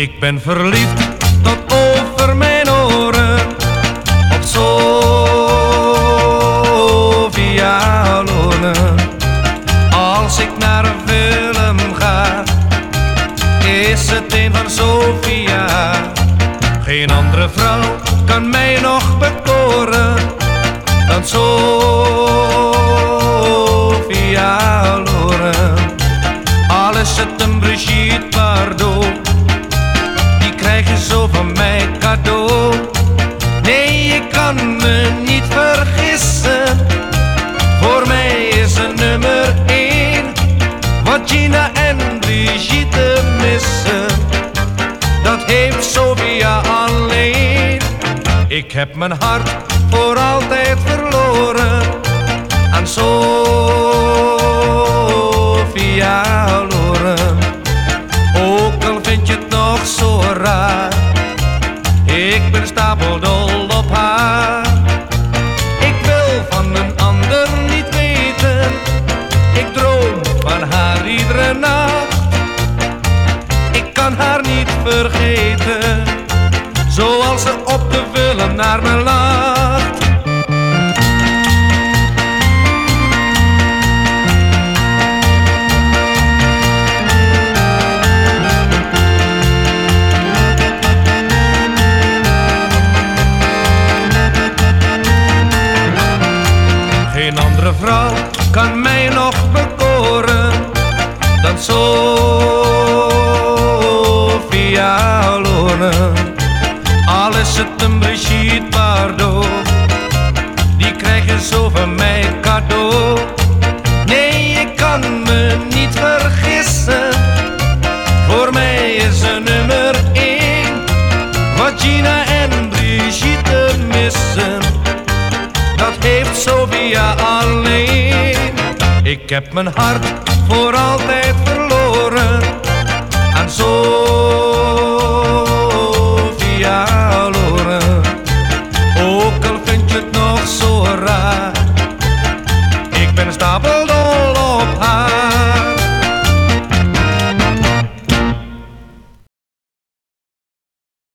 Ik ben verliefd tot over mijn oren op Sofia Loren. Als ik naar een film ga, is het een van Sofia. Geen andere vrouw kan mij nog bekoren dan Sofia Loren. Al is het een Brigitte Bardot, krijg je zo van mij cadeau. Nee, je kan me niet vergissen, voor mij is een nummer één. Wat Gina en Brigitte missen, dat heeft Sofia alleen. Ik heb mijn hart voor altijd verloren ik ben stapeldol op haar. Ik wil van een ander niet weten, ik droom van haar iedere nacht. Ik kan haar niet vergeten, zoals ze op de film naar me lacht. Geen andere vrouw kan mij nog bekoren dan Sofia Loren. Al is het een Brigitte Bardot, die krijg je zo van mij Ik heb mijn hart voor altijd verloren.